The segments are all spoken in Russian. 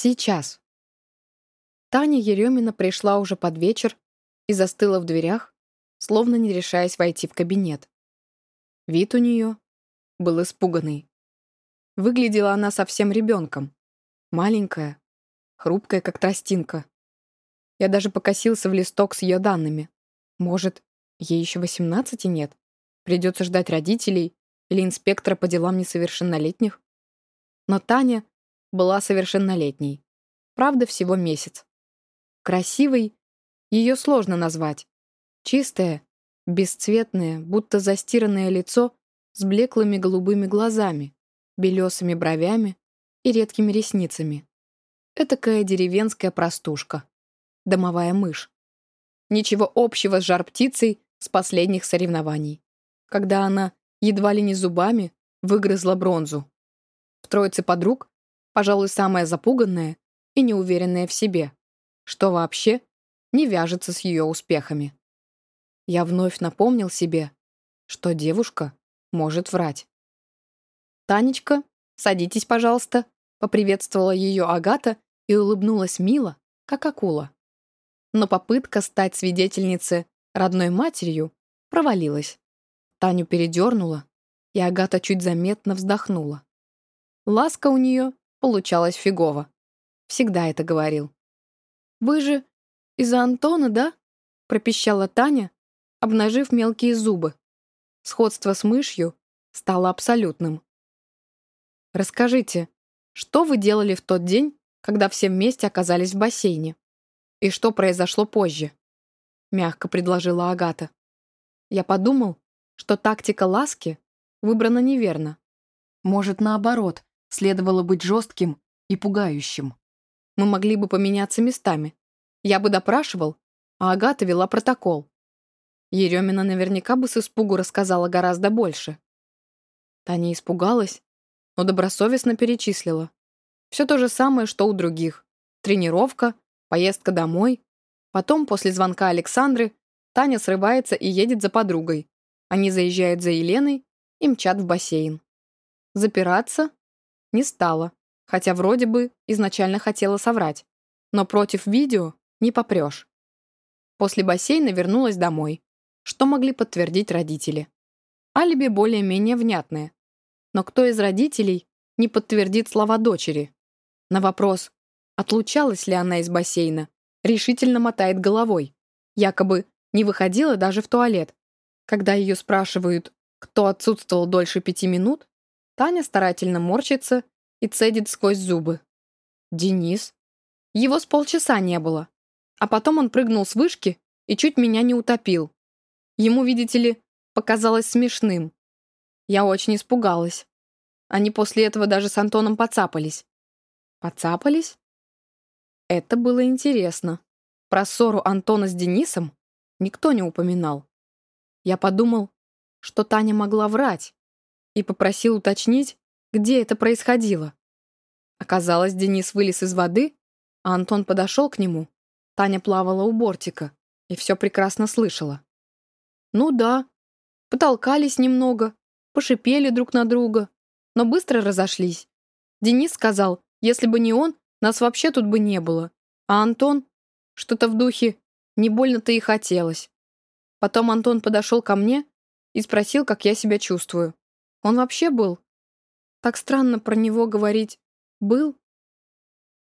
Сейчас. Таня Еремина пришла уже под вечер и застыла в дверях, словно не решаясь войти в кабинет. Вид у нее был испуганный. Выглядела она совсем ребенком. Маленькая, хрупкая, как тростинка. Я даже покосился в листок с ее данными. Может, ей еще восемнадцати нет? Придется ждать родителей или инспектора по делам несовершеннолетних? Но Таня была совершеннолетней. Правда, всего месяц. Красивой ее сложно назвать. Чистое, бесцветное, будто застиранное лицо с блеклыми голубыми глазами, белесыми бровями и редкими ресницами. Этакая деревенская простушка. Домовая мышь. Ничего общего с жар-птицей с последних соревнований. Когда она едва ли не зубами выгрызла бронзу. В троице подруг, пожалуй, самая запуганная и неуверенная в себе, что вообще не вяжется с ее успехами. Я вновь напомнил себе, что девушка может врать. «Танечка, садитесь, пожалуйста», — поприветствовала ее Агата и улыбнулась мило, как акула. Но попытка стать свидетельницей родной матерью провалилась. Таню передернула, и Агата чуть заметно вздохнула. Ласка у нее получалась фигово. Всегда это говорил. «Вы же из-за Антона, да?» пропищала Таня, обнажив мелкие зубы. Сходство с мышью стало абсолютным. «Расскажите, что вы делали в тот день, когда все вместе оказались в бассейне? И что произошло позже?» Мягко предложила Агата. Я подумал, что тактика ласки выбрана неверно. Может, наоборот, следовало быть жестким и пугающим. Мы могли бы поменяться местами. Я бы допрашивал, а Агата вела протокол. Еремина наверняка бы с испугу рассказала гораздо больше. Таня испугалась, но добросовестно перечислила. Все то же самое, что у других. Тренировка, поездка домой. Потом, после звонка Александры, Таня срывается и едет за подругой. Они заезжают за Еленой и мчат в бассейн. Запираться не стала, хотя вроде бы изначально хотела соврать. Но против видео не попрешь. После бассейна вернулась домой, что могли подтвердить родители. Алиби более-менее внятное. Но кто из родителей не подтвердит слова дочери? На вопрос, отлучалась ли она из бассейна, решительно мотает головой. Якобы не выходила даже в туалет, когда ее спрашивают, кто отсутствовал дольше пяти минут, Таня старательно морщится и цедит сквозь зубы. Денис. Его с полчаса не было. А потом он прыгнул с вышки и чуть меня не утопил. Ему, видите ли, показалось смешным. Я очень испугалась. Они после этого даже с Антоном поцапались. Поцапались? Это было интересно. Про ссору Антона с Денисом никто не упоминал. Я подумал, что Таня могла врать, и попросил уточнить, где это происходило. Оказалось, Денис вылез из воды, а Антон подошел к нему. Таня плавала у бортика и все прекрасно слышала. Ну да, потолкались немного, пошипели друг на друга, но быстро разошлись. Денис сказал, если бы не он, нас вообще тут бы не было. А Антон, что-то в духе, не больно-то и хотелось. Потом Антон подошел ко мне и спросил, как я себя чувствую. Он вообще был? Так странно про него говорить «был»?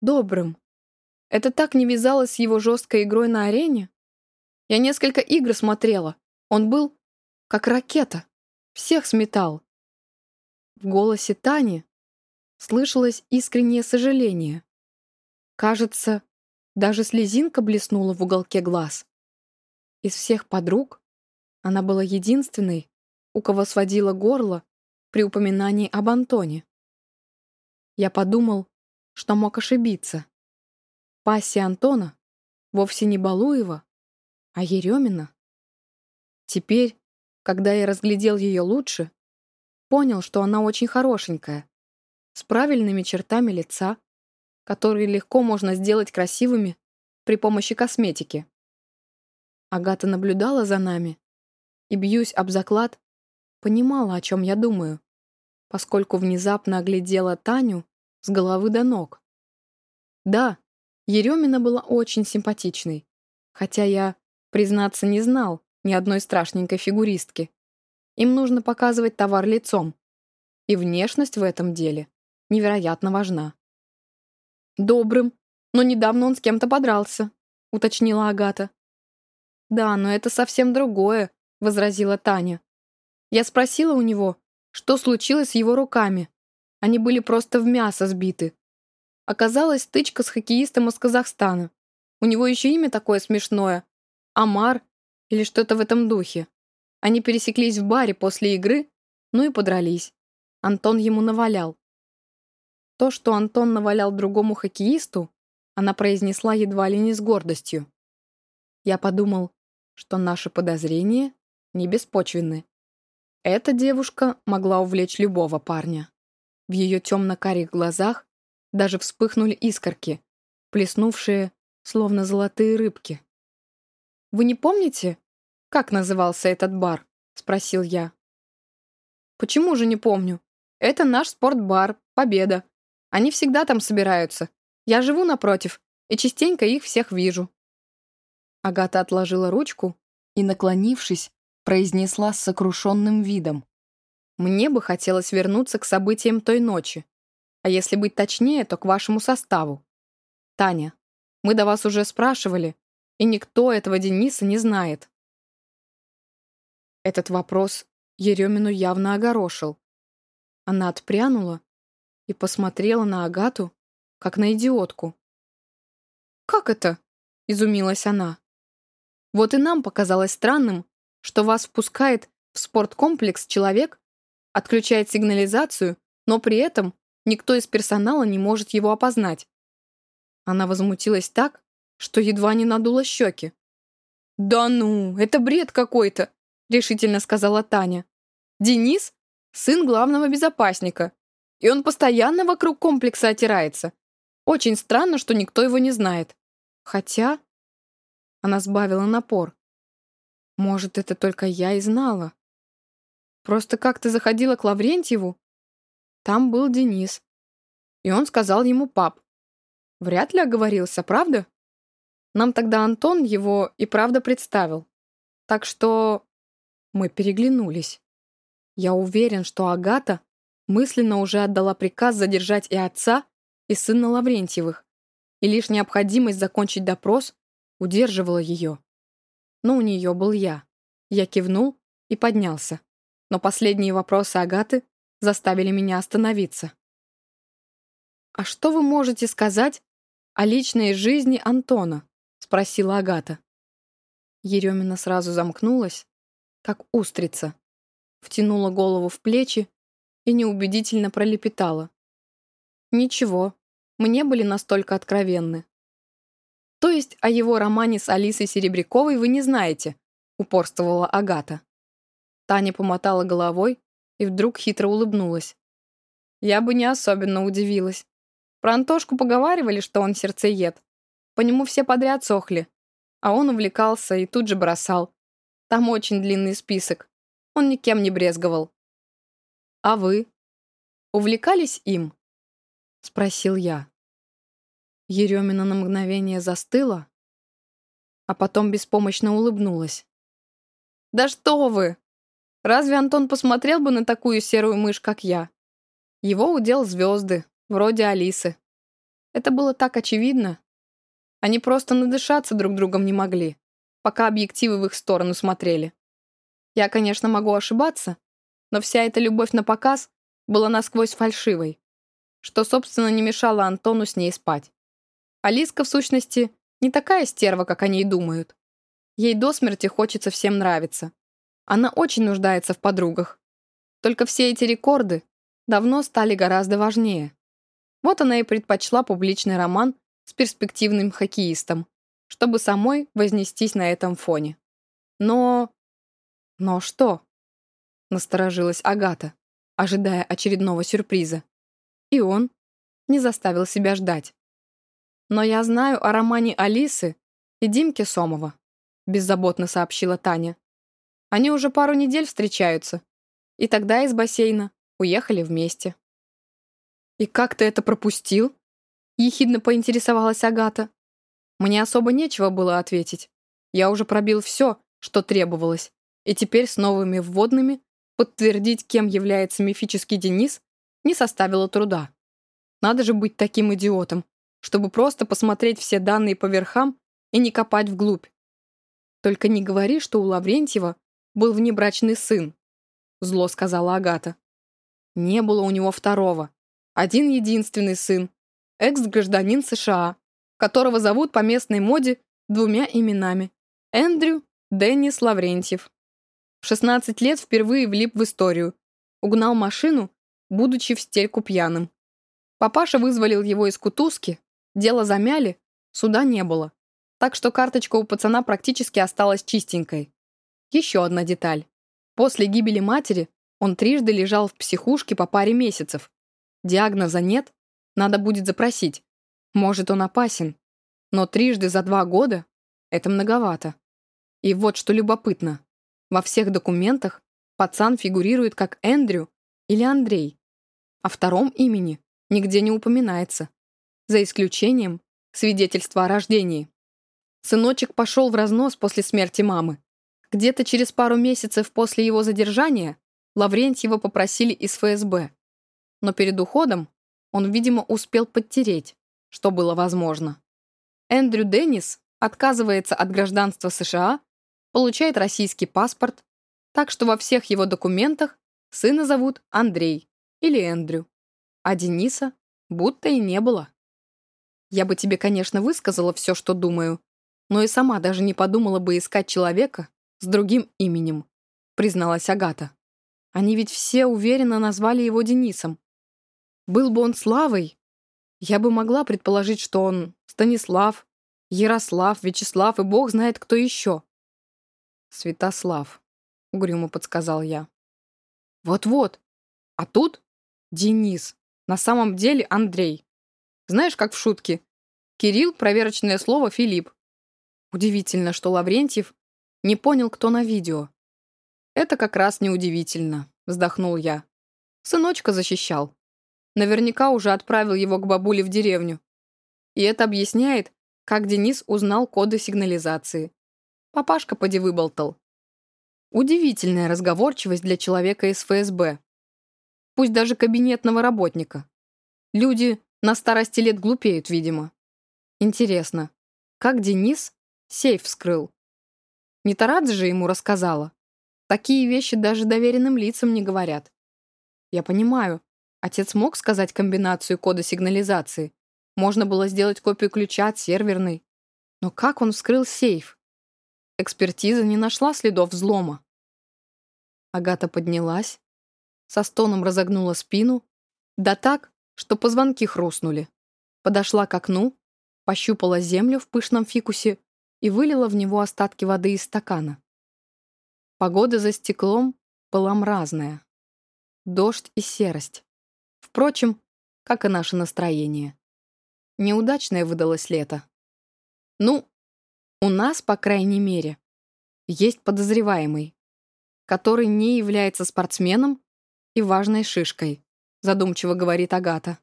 Добрым. Это так не вязалось с его жесткой игрой на арене? Я несколько игр смотрела. Он был как ракета. Всех сметал. В голосе Тани слышалось искреннее сожаление. Кажется, даже слезинка блеснула в уголке глаз. Из всех подруг она была единственной, у кого сводило горло при упоминании об Антоне. Я подумал, что мог ошибиться. Пассия Антона вовсе не Балуева, а Еремина. Теперь, когда я разглядел ее лучше, понял, что она очень хорошенькая, с правильными чертами лица, которые легко можно сделать красивыми при помощи косметики. Агата наблюдала за нами и, бьюсь об заклад, понимала, о чем я думаю, поскольку внезапно оглядела Таню с головы до ног. Да, Еремина была очень симпатичной, хотя я, признаться, не знал ни одной страшненькой фигуристки. Им нужно показывать товар лицом. И внешность в этом деле невероятно важна. «Добрым, но недавно он с кем-то подрался», — уточнила Агата. «Да, но это совсем другое», — возразила Таня. Я спросила у него, что случилось с его руками. Они были просто в мясо сбиты. Оказалась стычка с хоккеистом из Казахстана. У него еще имя такое смешное. Амар или что-то в этом духе. Они пересеклись в баре после игры, ну и подрались. Антон ему навалял. То, что Антон навалял другому хоккеисту, она произнесла едва ли не с гордостью. Я подумал, что наши подозрения не беспочвенны. Эта девушка могла увлечь любого парня. В ее темно-карих глазах даже вспыхнули искорки, плеснувшие, словно золотые рыбки. «Вы не помните, как назывался этот бар?» — спросил я. «Почему же не помню? Это наш спортбар, Победа. Они всегда там собираются. Я живу напротив, и частенько их всех вижу». Агата отложила ручку и, наклонившись, произнесла с сокрушенным видом. «Мне бы хотелось вернуться к событиям той ночи. А если быть точнее, то к вашему составу. Таня, мы до вас уже спрашивали, и никто этого Дениса не знает. Этот вопрос Еремину явно огорошил. Она отпрянула и посмотрела на Агату, как на идиотку. «Как это?» — изумилась она. «Вот и нам показалось странным, что вас впускает в спорткомплекс человек, отключает сигнализацию, но при этом никто из персонала не может его опознать». Она возмутилась так, что едва не надула щеки. «Да ну, это бред какой-то решительно сказала Таня. «Денис — сын главного безопасника, и он постоянно вокруг комплекса отирается. Очень странно, что никто его не знает. Хотя...» Она сбавила напор. «Может, это только я и знала. Просто как-то заходила к Лаврентьеву. Там был Денис. И он сказал ему пап. Вряд ли оговорился, правда? Нам тогда Антон его и правда представил. Так что мы переглянулись. Я уверен, что Агата мысленно уже отдала приказ задержать и отца, и сына Лаврентьевых, и лишь необходимость закончить допрос удерживала ее. Но у нее был я. Я кивнул и поднялся. Но последние вопросы Агаты заставили меня остановиться. «А что вы можете сказать о личной жизни Антона?» — спросила Агата. Еремина сразу замкнулась, как устрица. Втянула голову в плечи и неубедительно пролепетала. «Ничего, мы не были настолько откровенны». «То есть о его романе с Алисой Серебряковой вы не знаете?» упорствовала Агата. Таня помотала головой и вдруг хитро улыбнулась. Я бы не особенно удивилась. Про Антошку поговаривали, что он сердцеед. По нему все подряд сохли. А он увлекался и тут же бросал. Там очень длинный список. Он никем не брезговал. А вы? Увлекались им? Спросил я. Еремина на мгновение застыла, а потом беспомощно улыбнулась. «Да что вы! Разве Антон посмотрел бы на такую серую мышь, как я? Его удел звезды, вроде Алисы. Это было так очевидно. Они просто надышаться друг другом не могли пока объективы в их сторону смотрели. Я, конечно, могу ошибаться, но вся эта любовь на показ была насквозь фальшивой, что, собственно, не мешало Антону с ней спать. Алиска, в сущности, не такая стерва, как они и думают. Ей до смерти хочется всем нравиться. Она очень нуждается в подругах. Только все эти рекорды давно стали гораздо важнее. Вот она и предпочла публичный роман с перспективным хоккеистом чтобы самой вознестись на этом фоне. Но... Но что? Насторожилась Агата, ожидая очередного сюрприза. И он не заставил себя ждать. «Но я знаю о романе Алисы и Димки Сомова», беззаботно сообщила Таня. «Они уже пару недель встречаются. И тогда из бассейна уехали вместе». «И как ты это пропустил?» Ехидно поинтересовалась Агата. Мне особо нечего было ответить. Я уже пробил все, что требовалось, и теперь с новыми вводными подтвердить, кем является мифический Денис, не составило труда. Надо же быть таким идиотом, чтобы просто посмотреть все данные по верхам и не копать вглубь. Только не говори, что у Лаврентьева был внебрачный сын, зло сказала Агата. Не было у него второго. Один единственный сын, экс-гражданин США, которого зовут по местной моде двумя именами. Эндрю Деннис Лаврентьев. В 16 лет впервые влип в историю. Угнал машину, будучи в стельку пьяным. Папаша вызволил его из кутузки, дело замяли, суда не было. Так что карточка у пацана практически осталась чистенькой. Еще одна деталь. После гибели матери он трижды лежал в психушке по паре месяцев. Диагноза нет, надо будет запросить. Может, он опасен. Но трижды за два года — это многовато. И вот что любопытно. Во всех документах пацан фигурирует как Эндрю или Андрей. О втором имени нигде не упоминается. За исключением свидетельства о рождении. Сыночек пошел в разнос после смерти мамы. Где-то через пару месяцев после его задержания Лаврентьева попросили из ФСБ. Но перед уходом он, видимо, успел подтереть, что было возможно. Эндрю Деннис отказывается от гражданства США получает российский паспорт, так что во всех его документах сына зовут Андрей или Эндрю, а Дениса будто и не было. Я бы тебе, конечно, высказала все, что думаю, но и сама даже не подумала бы искать человека с другим именем, призналась Агата. Они ведь все уверенно назвали его Денисом. Был бы он Славой, я бы могла предположить, что он Станислав, Ярослав, Вячеслав и бог знает кто еще. «Святослав», — угрюмо подсказал я. «Вот-вот. А тут Денис. На самом деле Андрей. Знаешь, как в шутке? Кирилл — проверочное слово Филипп. Удивительно, что Лаврентьев не понял, кто на видео. Это как раз неудивительно, вздохнул я. Сыночка защищал. Наверняка уже отправил его к бабуле в деревню. И это объясняет, как Денис узнал коды сигнализации. Папашка поди выболтал. Удивительная разговорчивость для человека из ФСБ. Пусть даже кабинетного работника. Люди на старости лет глупеют, видимо. Интересно, как Денис сейф вскрыл? Не Тарадзе же ему рассказала. Такие вещи даже доверенным лицам не говорят. Я понимаю, отец мог сказать комбинацию кода сигнализации. Можно было сделать копию ключа от серверной. Но как он вскрыл сейф? Экспертиза не нашла следов взлома. Агата поднялась, со стоном разогнула спину, да так, что позвонки хрустнули. Подошла к окну, пощупала землю в пышном фикусе и вылила в него остатки воды из стакана. Погода за стеклом была мразная. Дождь и серость. Впрочем, как и наше настроение. Неудачное выдалось лето. Ну, у нас, по крайней мере, есть подозреваемый, который не является спортсменом и важной шишкой, задумчиво говорит Агата.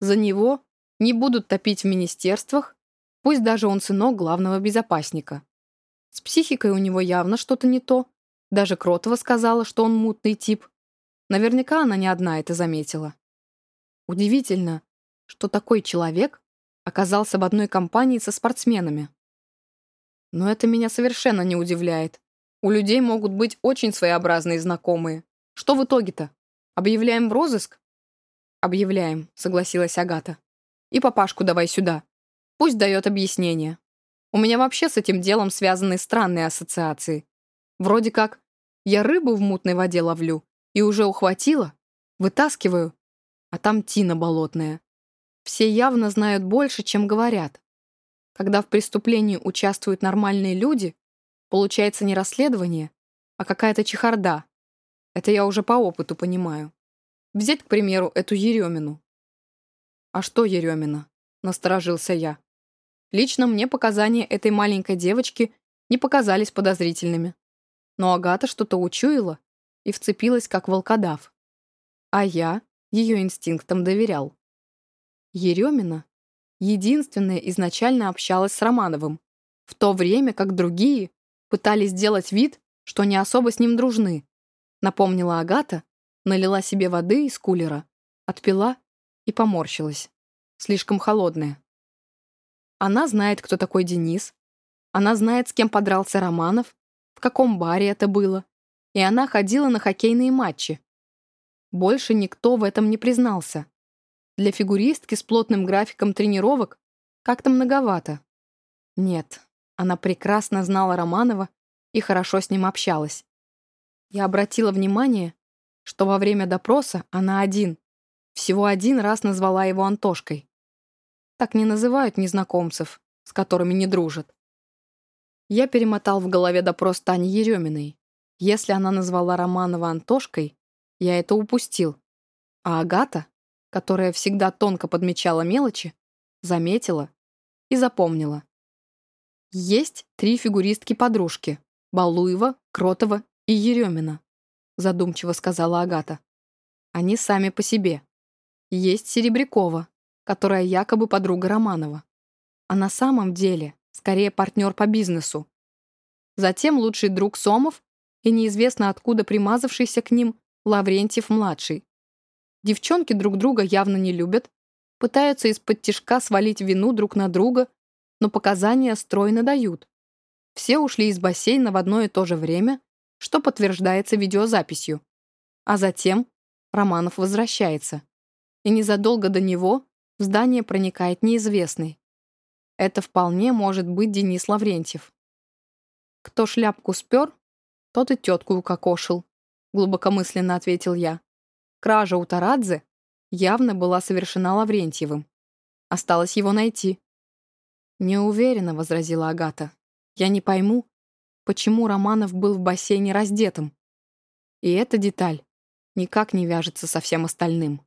За него не будут топить в министерствах, пусть даже он сынок главного безопасника. С психикой у него явно что-то не то. Даже Кротова сказала, что он мутный тип. Наверняка она не одна это заметила. Удивительно, что такой человек оказался в одной компании со спортсменами. Но это меня совершенно не удивляет. У людей могут быть очень своеобразные знакомые. Что в итоге-то? Объявляем в розыск? Объявляем, согласилась Агата. И папашку давай сюда. Пусть дает объяснение. У меня вообще с этим делом связаны странные ассоциации. Вроде как я рыбу в мутной воде ловлю и уже ухватила, вытаскиваю, а там тина болотная. Все явно знают больше, чем говорят. Когда в преступлении участвуют нормальные люди, получается не расследование, а какая-то чехарда. Это я уже по опыту понимаю. Взять, к примеру, эту Еремину. «А что Еремина?» — насторожился я. Лично мне показания этой маленькой девочки не показались подозрительными. Но Агата что-то учуяла и вцепилась, как волкодав. А я ее инстинктам доверял. Еремина единственная изначально общалась с Романовым, в то время как другие пытались сделать вид, что не особо с ним дружны. Напомнила Агата, налила себе воды из кулера, отпила и поморщилась. Слишком холодная. Она знает, кто такой Денис. Она знает, с кем подрался Романов, в каком баре это было. И она ходила на хоккейные матчи. Больше никто в этом не признался. Для фигуристки с плотным графиком тренировок как-то многовато. Нет, она прекрасно знала Романова и хорошо с ним общалась. Я обратила внимание, что во время допроса она один, всего один раз назвала его Антошкой. Так не называют незнакомцев, с которыми не дружат. Я перемотал в голове допрос Тани Ереминой. Если она назвала Романова Антошкой, я это упустил. А Агата которая всегда тонко подмечала мелочи, заметила и запомнила. Есть три фигуристки-подружки — Балуева, Кротова и Еремина, задумчиво сказала Агата. Они сами по себе. Есть Серебрякова, которая якобы подруга Романова. А на самом деле скорее партнер по бизнесу. Затем лучший друг Сомов и неизвестно откуда примазавшийся к ним Лаврентьев-младший, Девчонки друг друга явно не любят, пытаются из-под тишка свалить вину друг на друга, но показания стройно дают. Все ушли из бассейна в одно и то же время, что подтверждается видеозаписью. А затем Романов возвращается. И незадолго до него в здание проникает неизвестный. Это вполне может быть Денис Лаврентьев. Кто шляпку спер, тот и тетку укокошил, глубокомысленно ответил я. Кража у Тарадзе явно была совершена Лаврентьевым. Осталось его найти. «Не уверена», — возразила Агата. «Я не пойму, почему Романов был в бассейне раздетым. И эта деталь никак не вяжется со всем остальным».